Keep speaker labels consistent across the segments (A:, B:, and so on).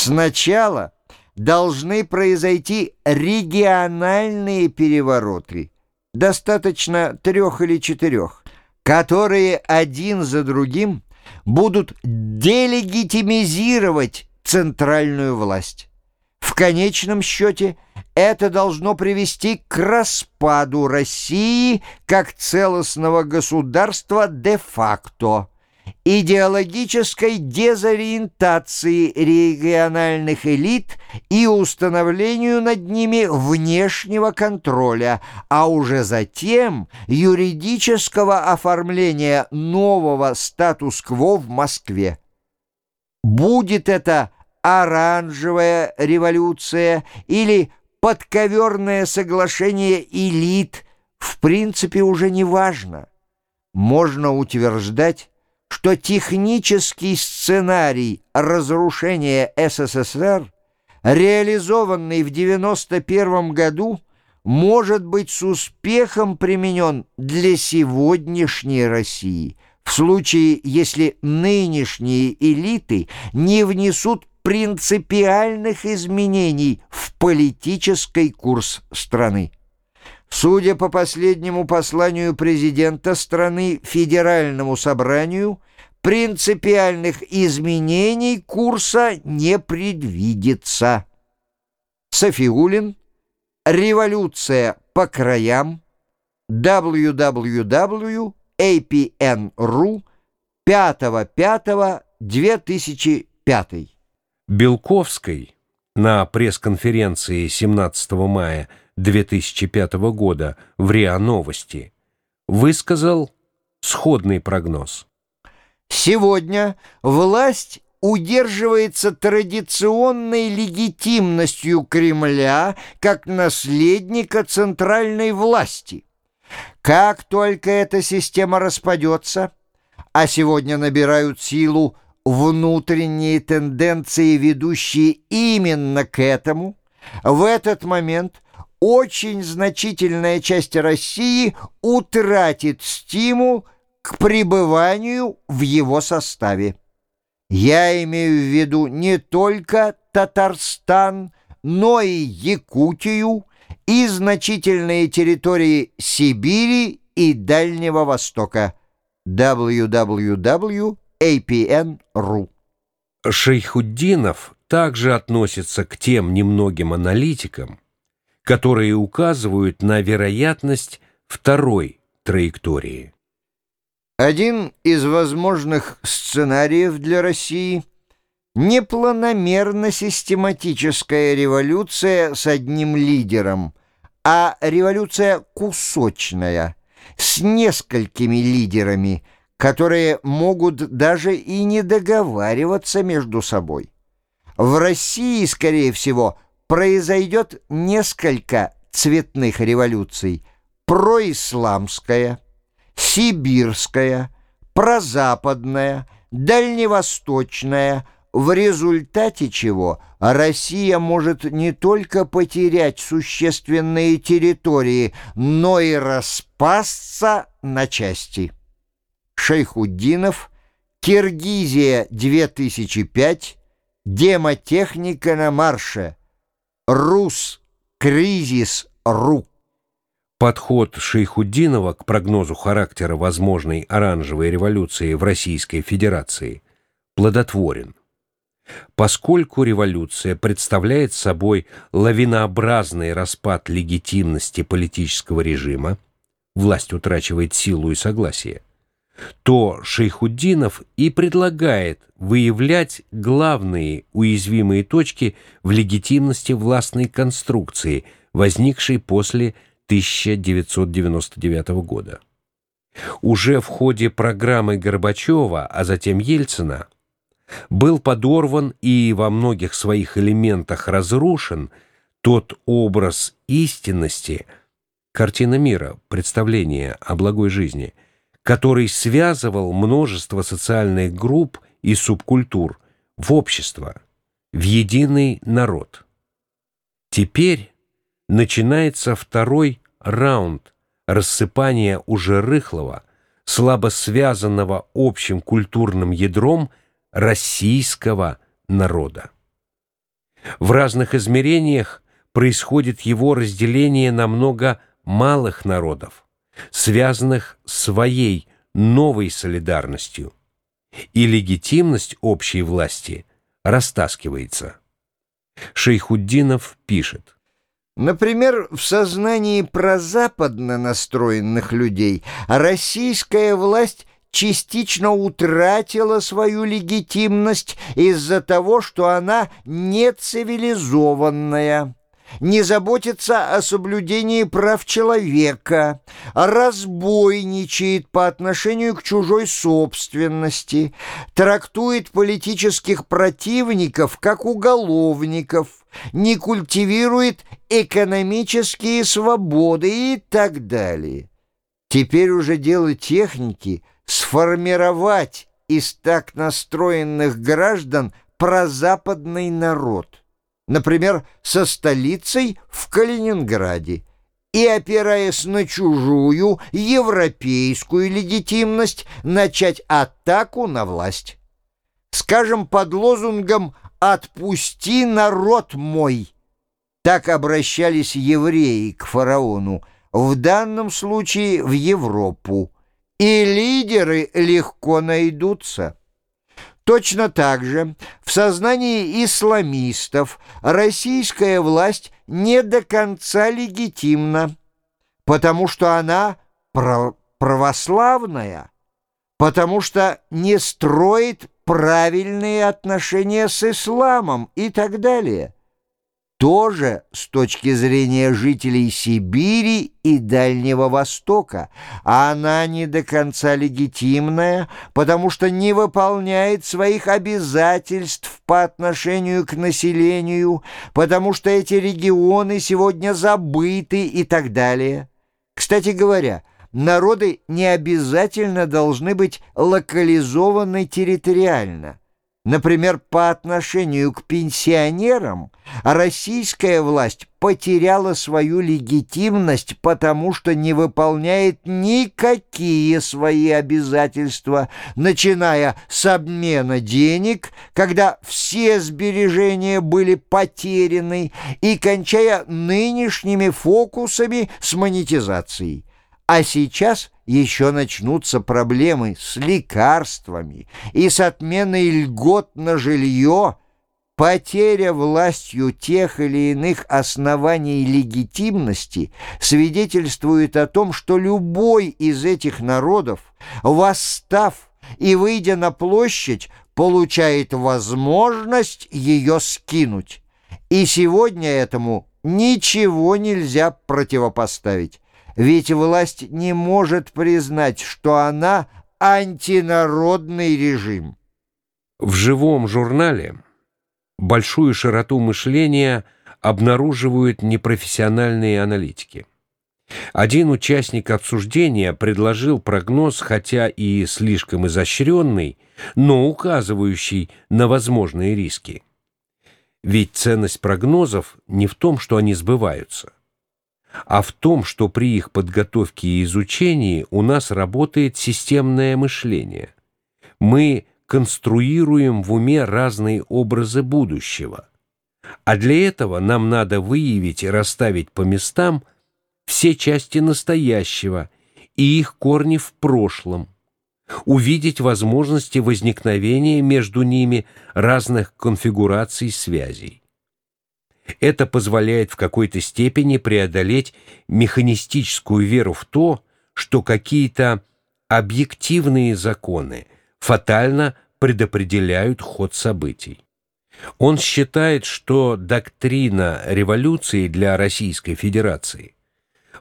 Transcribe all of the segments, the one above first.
A: Сначала должны произойти региональные перевороты, достаточно трех или четырех, которые один за другим будут делегитимизировать центральную власть. В конечном счете это должно привести к распаду России как целостного государства де-факто идеологической дезориентации региональных элит и установлению над ними внешнего контроля, а уже затем юридического оформления нового статус-кво в Москве. Будет это оранжевая революция или подковерное соглашение элит, в принципе уже не важно. Можно утверждать, что технический сценарий разрушения СССР, реализованный в 1991 году, может быть с успехом применен для сегодняшней России, в случае, если нынешние элиты не внесут принципиальных изменений в политический курс страны. Судя по последнему посланию президента страны Федеральному собранию, принципиальных изменений курса не предвидится. Софиулин, революция по краям, www.apn.ru 5.5.2005
B: Белковской на пресс-конференции 17 мая 2005 года в РИА Новости высказал сходный прогноз.
A: Сегодня власть удерживается традиционной легитимностью Кремля как наследника центральной власти. Как только эта система распадется, а сегодня набирают силу внутренние тенденции, ведущие именно к этому, в этот момент – очень значительная часть России утратит стимул к пребыванию в его составе. Я имею в виду не только Татарстан, но и Якутию и значительные территории Сибири и Дальнего Востока. www.apn.ru
B: Шейхуддинов также относится к тем немногим аналитикам, которые указывают на вероятность второй траектории.
A: Один из возможных сценариев для России – непланомерно-систематическая революция с одним лидером, а революция кусочная, с несколькими лидерами, которые могут даже и не договариваться между собой. В России, скорее всего, – произойдет несколько цветных революций. Происламская, сибирская, прозападная, дальневосточная, в результате чего Россия может не только потерять существенные территории, но и распасться на части. Шейхуддинов, Киргизия 2005, демотехника на марше – Рус, кризис, ру.
B: Подход Шейхуддинова к прогнозу характера возможной оранжевой революции в Российской Федерации плодотворен. Поскольку революция представляет собой лавинообразный распад легитимности политического режима, власть утрачивает силу и согласие, то Шейхуддинов и предлагает выявлять главные уязвимые точки в легитимности властной конструкции, возникшей после 1999 года. Уже в ходе программы Горбачева, а затем Ельцина, был подорван и во многих своих элементах разрушен тот образ истинности, картина мира, представление о благой жизни – который связывал множество социальных групп и субкультур в общество, в единый народ. Теперь начинается второй раунд рассыпания уже рыхлого, слабо связанного общим культурным ядром российского народа. В разных измерениях происходит его разделение на много малых народов, связанных своей новой солидарностью, и легитимность общей власти растаскивается. Шейхуддинов пишет.
A: Например, в сознании прозападно настроенных людей российская власть частично утратила свою легитимность из-за того, что она не цивилизованная не заботится о соблюдении прав человека, а разбойничает по отношению к чужой собственности, трактует политических противников как уголовников, не культивирует экономические свободы и так далее. Теперь уже дело техники сформировать из так настроенных граждан прозападный народ например, со столицей в Калининграде, и, опираясь на чужую европейскую легитимность, начать атаку на власть. Скажем, под лозунгом «Отпусти народ мой». Так обращались евреи к фараону, в данном случае в Европу, и лидеры легко найдутся. Точно так же в сознании исламистов российская власть не до конца легитимна, потому что она православная, потому что не строит правильные отношения с исламом и так далее тоже с точки зрения жителей Сибири и Дальнего Востока, а она не до конца легитимная, потому что не выполняет своих обязательств по отношению к населению, потому что эти регионы сегодня забыты и так далее. Кстати говоря, народы не обязательно должны быть локализованы территориально. Например, по отношению к пенсионерам российская власть потеряла свою легитимность, потому что не выполняет никакие свои обязательства, начиная с обмена денег, когда все сбережения были потеряны, и кончая нынешними фокусами с монетизацией. А сейчас еще начнутся проблемы с лекарствами и с отменой льгот на жилье. Потеря властью тех или иных оснований легитимности свидетельствует о том, что любой из этих народов, восстав и выйдя на площадь, получает возможность ее скинуть. И сегодня этому ничего нельзя противопоставить. Ведь власть не может признать, что она антинародный режим.
B: В живом журнале большую широту мышления обнаруживают непрофессиональные аналитики. Один участник обсуждения предложил прогноз, хотя и слишком изощренный, но указывающий на возможные риски. Ведь ценность прогнозов не в том, что они сбываются а в том, что при их подготовке и изучении у нас работает системное мышление. Мы конструируем в уме разные образы будущего. А для этого нам надо выявить и расставить по местам все части настоящего и их корни в прошлом, увидеть возможности возникновения между ними разных конфигураций связей. Это позволяет в какой-то степени преодолеть механистическую веру в то, что какие-то объективные законы фатально предопределяют ход событий. Он считает, что доктрина революции для Российской Федерации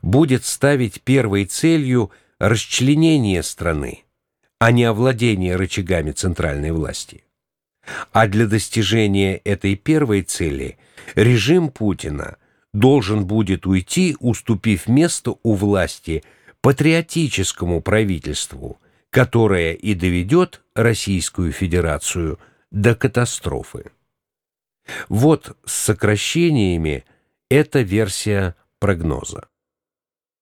B: будет ставить первой целью расчленение страны, а не овладение рычагами центральной власти. А для достижения этой первой цели режим Путина должен будет уйти, уступив место у власти патриотическому правительству, которое и доведет Российскую Федерацию до катастрофы. Вот с сокращениями эта версия прогноза.